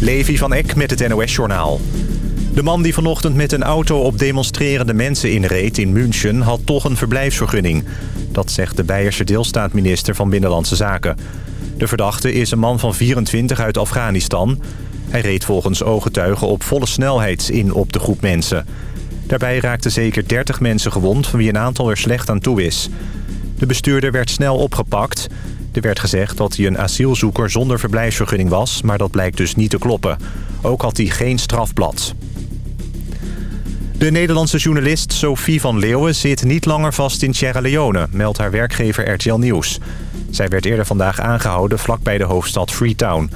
Levi van Eck met het NOS-journaal. De man die vanochtend met een auto op demonstrerende mensen inreed in München... had toch een verblijfsvergunning. Dat zegt de Beierse deelstaatminister van Binnenlandse Zaken. De verdachte is een man van 24 uit Afghanistan. Hij reed volgens ooggetuigen op volle snelheid in op de groep mensen. Daarbij raakten zeker 30 mensen gewond, van wie een aantal er slecht aan toe is. De bestuurder werd snel opgepakt... Er werd gezegd dat hij een asielzoeker zonder verblijfsvergunning was... maar dat blijkt dus niet te kloppen. Ook had hij geen strafblad. De Nederlandse journalist Sophie van Leeuwen zit niet langer vast in Sierra Leone... meldt haar werkgever RTL Nieuws. Zij werd eerder vandaag aangehouden vlakbij de hoofdstad Freetown.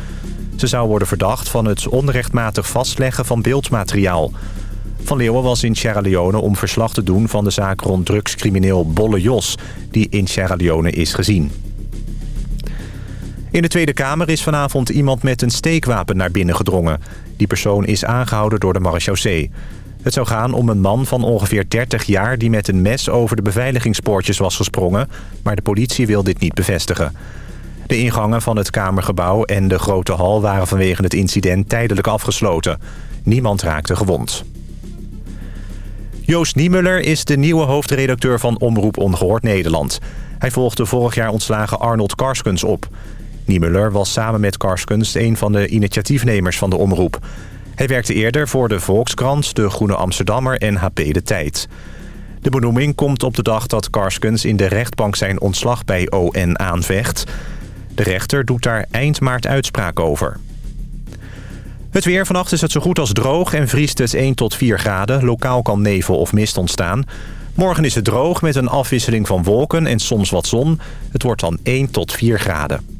Ze zou worden verdacht van het onrechtmatig vastleggen van beeldmateriaal. Van Leeuwen was in Sierra Leone om verslag te doen van de zaak rond drugscrimineel Bolle Jos... die in Sierra Leone is gezien. In de Tweede Kamer is vanavond iemand met een steekwapen naar binnen gedrongen. Die persoon is aangehouden door de marechaussee. Het zou gaan om een man van ongeveer 30 jaar... die met een mes over de beveiligingspoortjes was gesprongen... maar de politie wil dit niet bevestigen. De ingangen van het Kamergebouw en de grote hal... waren vanwege het incident tijdelijk afgesloten. Niemand raakte gewond. Joost Niemuller is de nieuwe hoofdredacteur van Omroep Ongehoord Nederland. Hij volgde vorig jaar ontslagen Arnold Karskens op... Niemuller was samen met Karskens een van de initiatiefnemers van de omroep. Hij werkte eerder voor de Volkskrant, de Groene Amsterdammer en HP De Tijd. De benoeming komt op de dag dat Karskens in de rechtbank zijn ontslag bij ON aanvecht. De rechter doet daar eind maart uitspraak over. Het weer. Vannacht is het zo goed als droog en vriest het 1 tot 4 graden. Lokaal kan nevel of mist ontstaan. Morgen is het droog met een afwisseling van wolken en soms wat zon. Het wordt dan 1 tot 4 graden.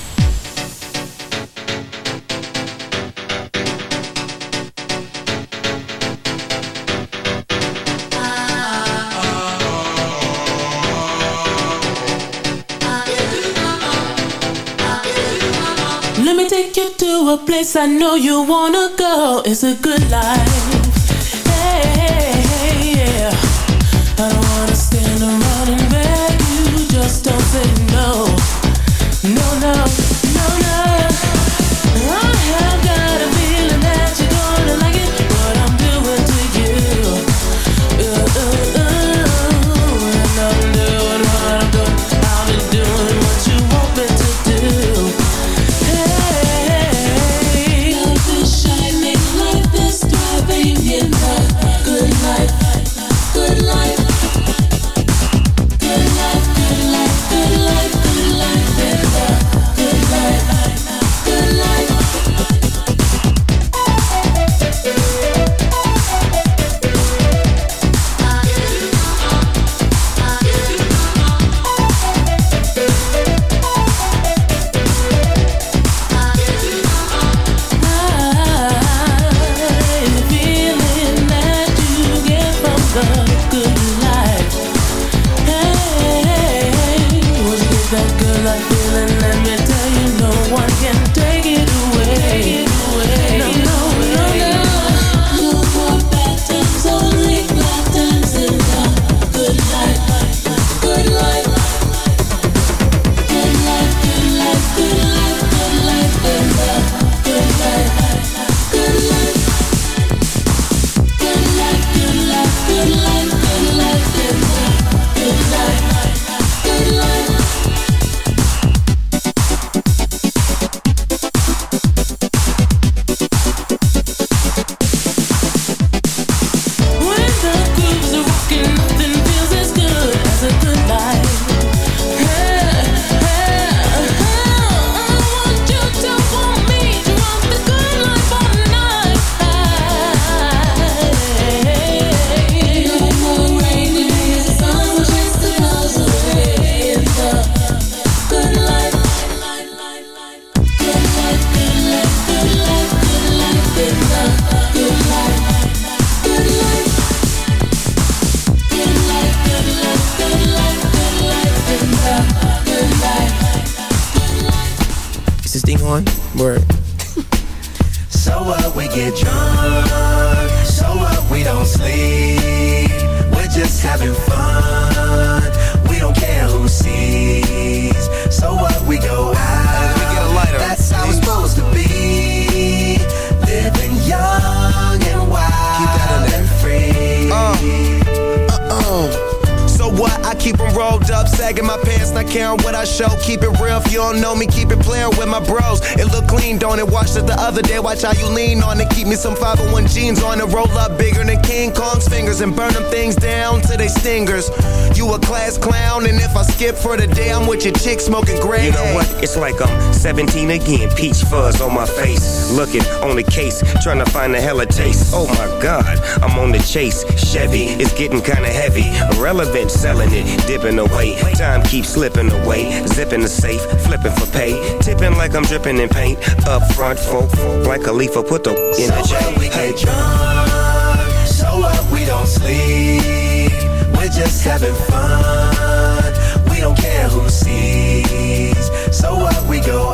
place I know you wanna go. is a good life. Hey, hey, yeah. I don't wanna stand around and beg you. Just don't say no. No, no. 17 again, peach fuzz on my face. Looking on the case, trying to find a hella taste. Oh my god, I'm on the chase. Chevy, it's getting kinda heavy. Irrelevant, selling it, dipping away. Time keeps slipping away. Zipping the safe, flipping for pay. Tipping like I'm dripping in paint. Up front, folk, like a leaf, put the in so the J. we hey. get drunk, so what? We don't sleep. We're just having fun. We don't care who sees. So what? We go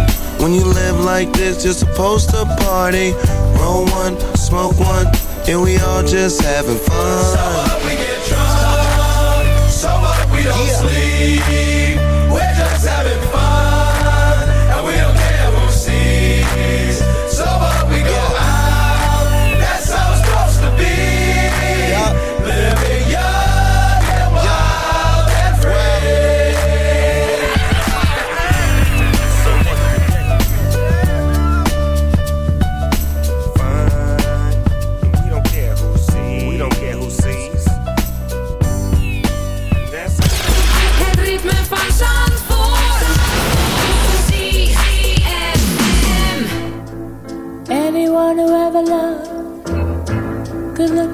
When you live like this, you're supposed to party. Roll one, smoke one, and we all just having fun. So we get drunk. So what? We don't sleep. We're just having fun. And we don't care who sees. So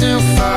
to fall?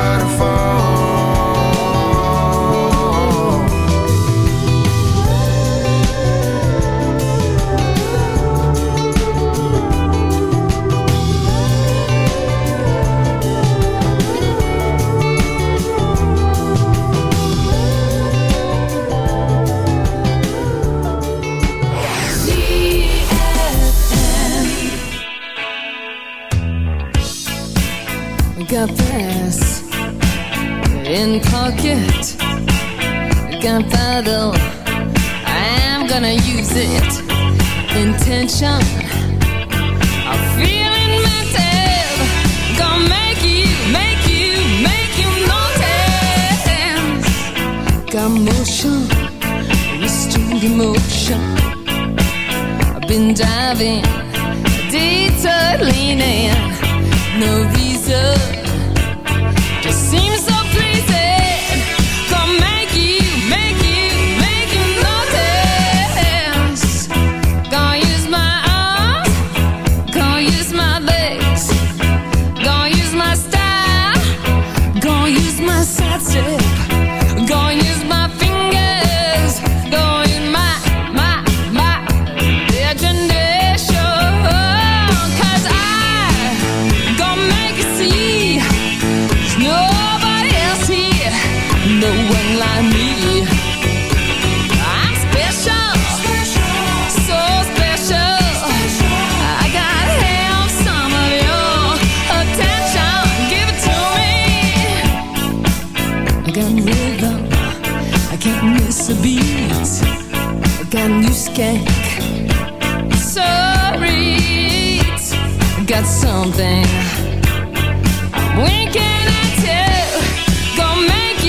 brand new skank. Sorry, got something. When can I tell? Gonna make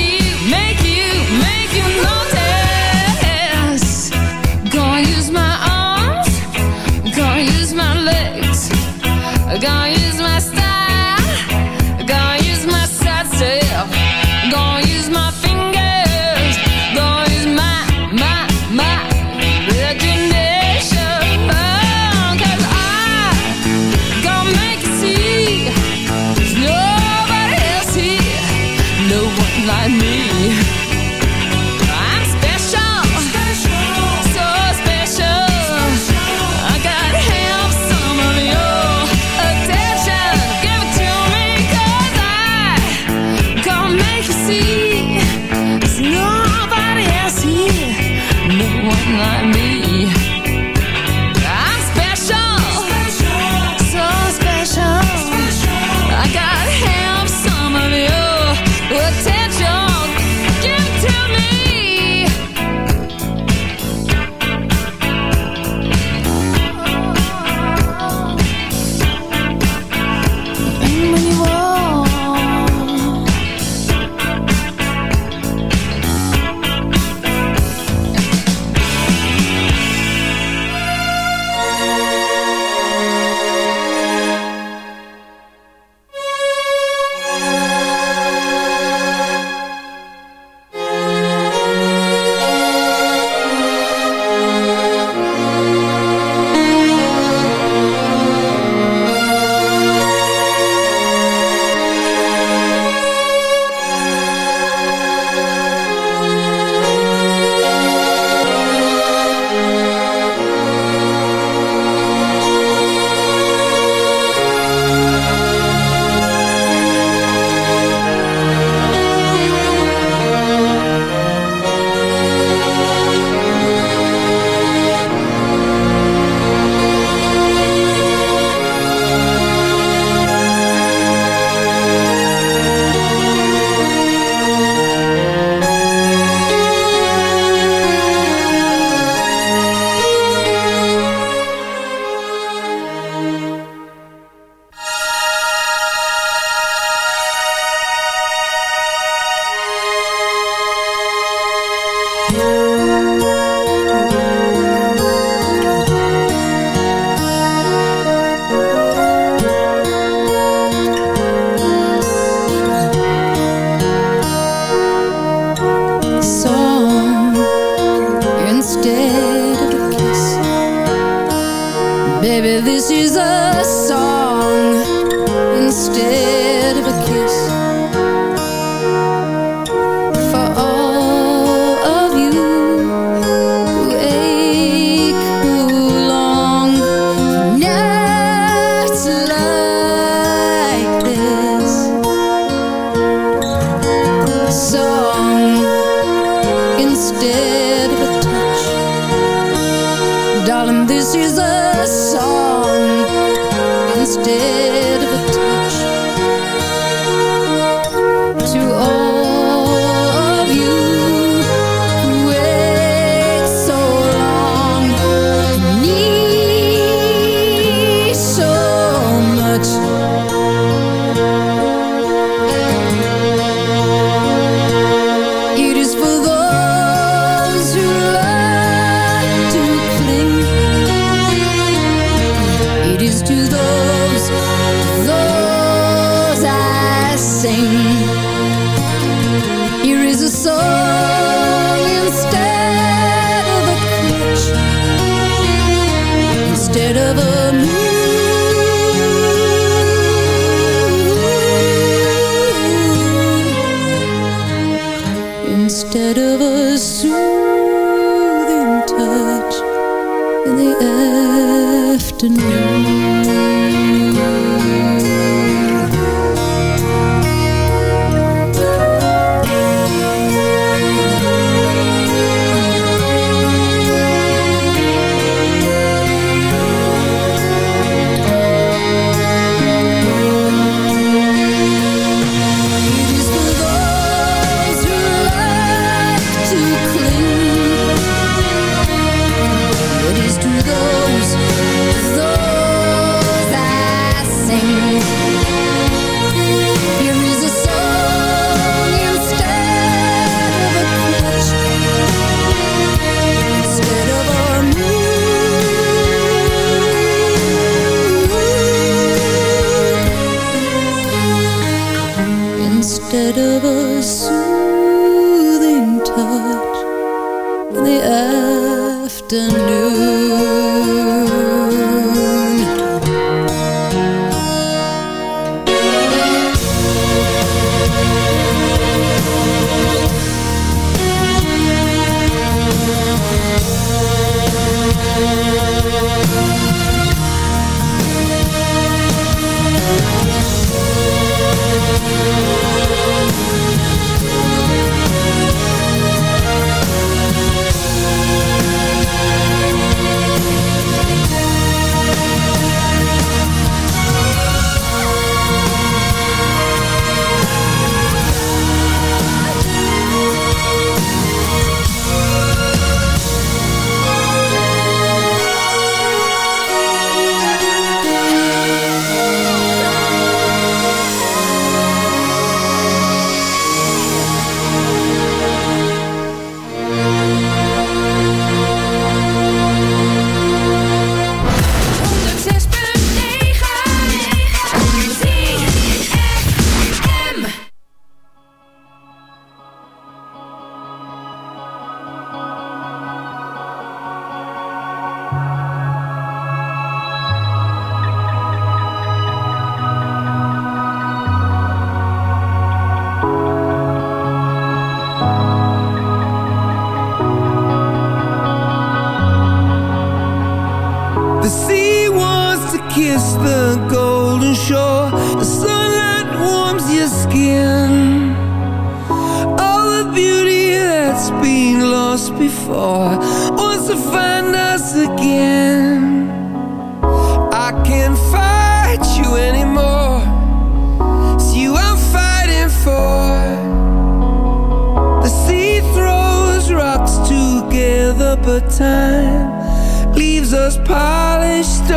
us polished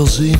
Te veel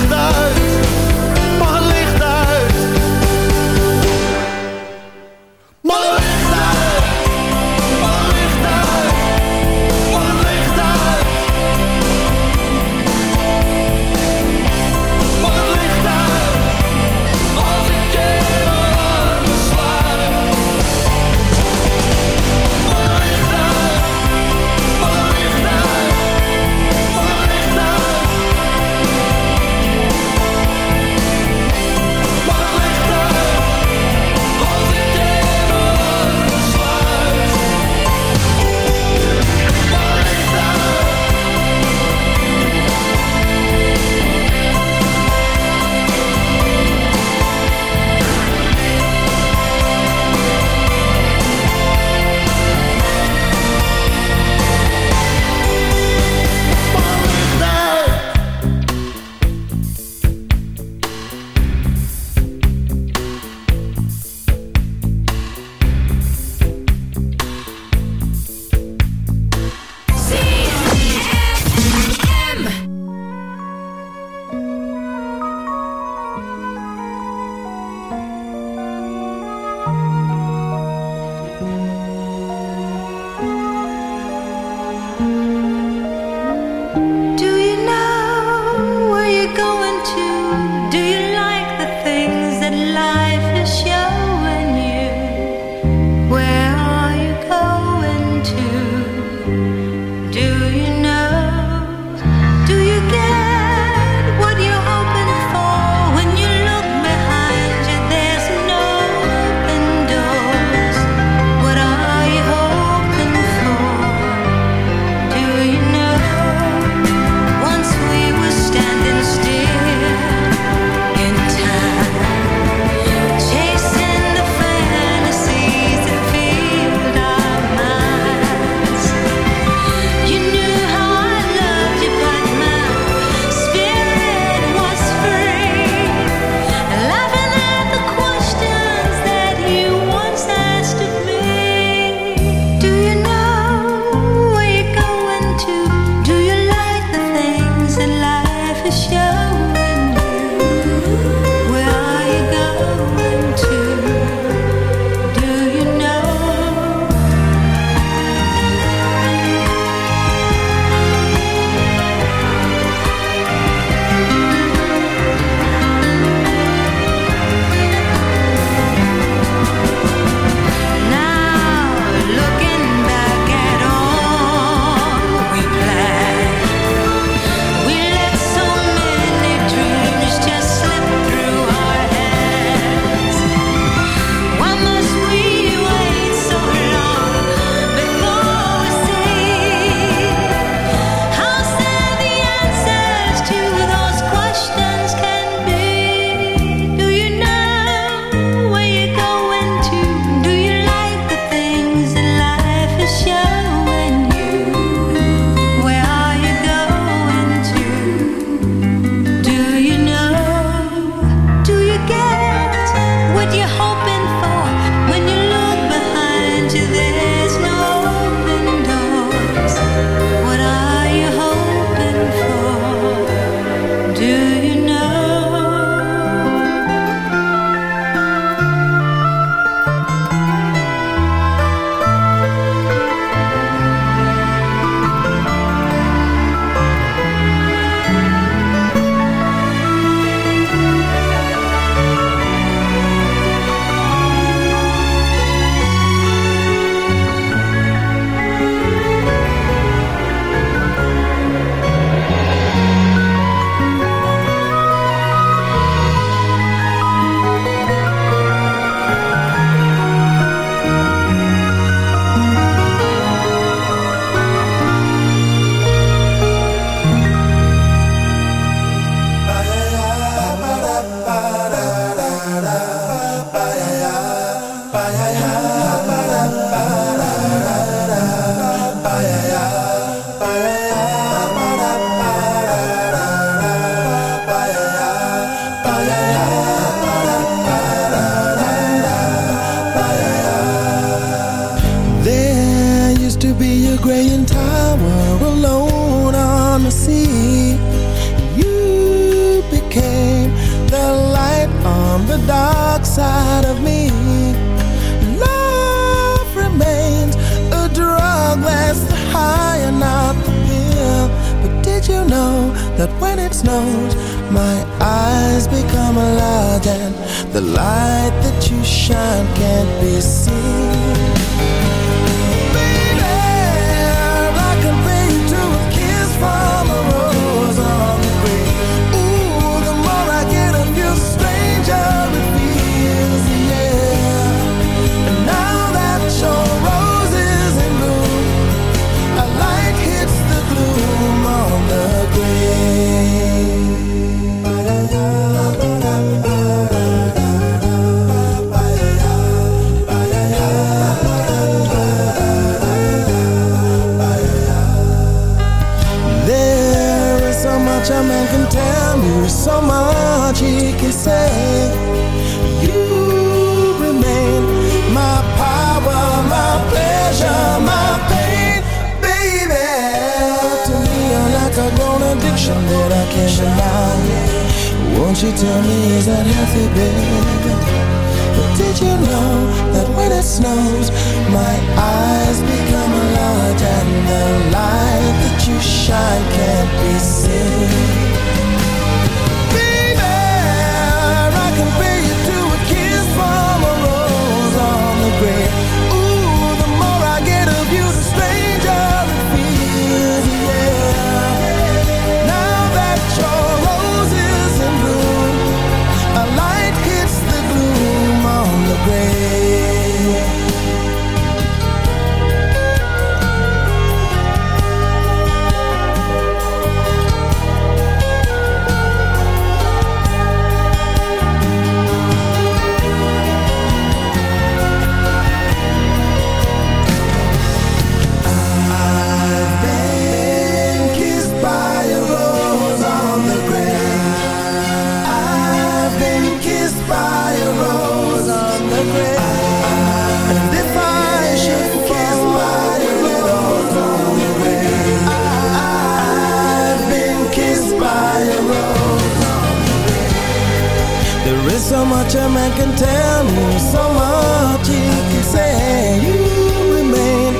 so much a man can tell me, so much he can say. You remain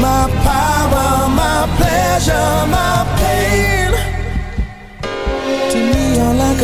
my power, my pleasure, my pain.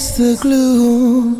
it's the glue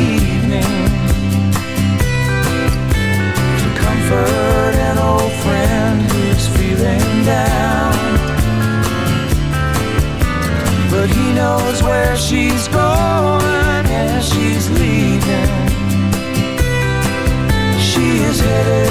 she's going and she's leaving. She is headed.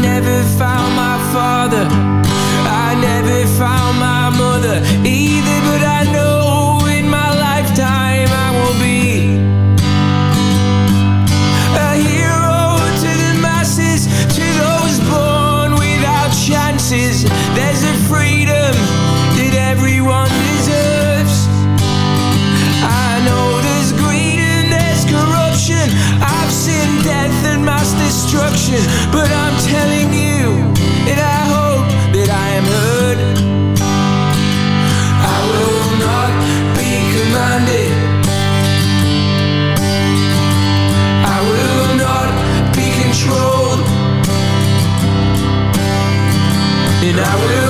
never found my father. I never found my mother either But I know in my lifetime I will be A hero to the masses To those born without chances. There's a freedom that everyone deserves. I know there's greed and there's corruption. I've seen death and mass destruction But I telling you that I hope that I am heard. I will not be commanded. I will not be controlled. And I will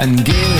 and give